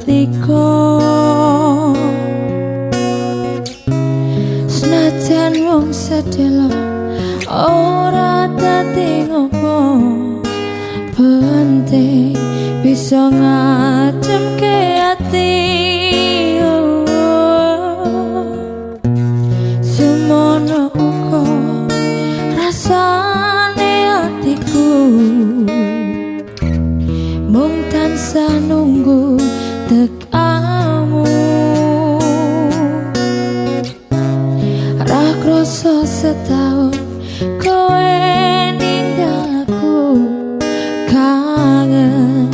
repliko Senajan wong sedelo ora dadi ngopo. Penting bisa atiku. Mung tansah nunggu kangen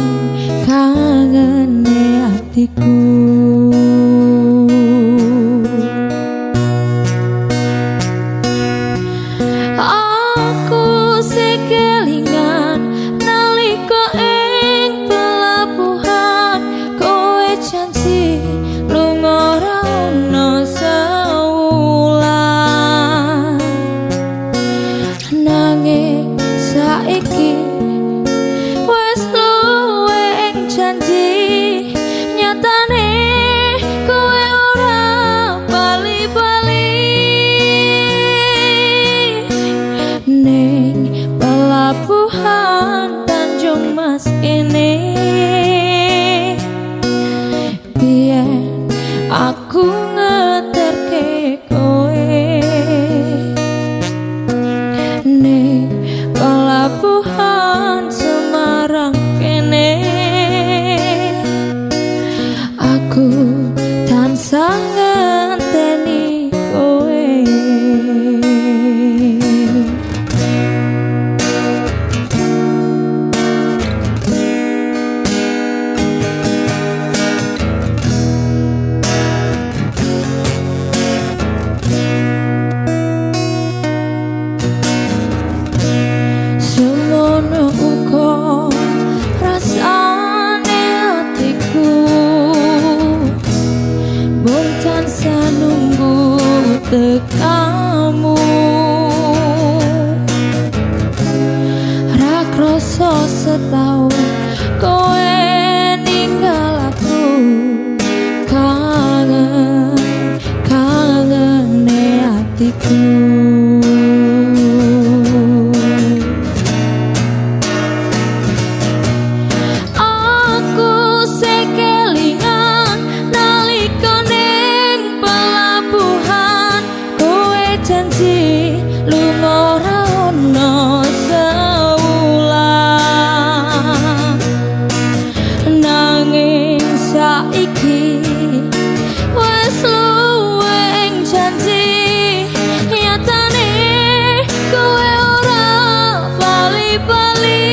kangen hatiku. aku tansah nunggu tekamu. Rakroso rasa setau kowe ninggal aku. Kangen kangen hatiku. I believe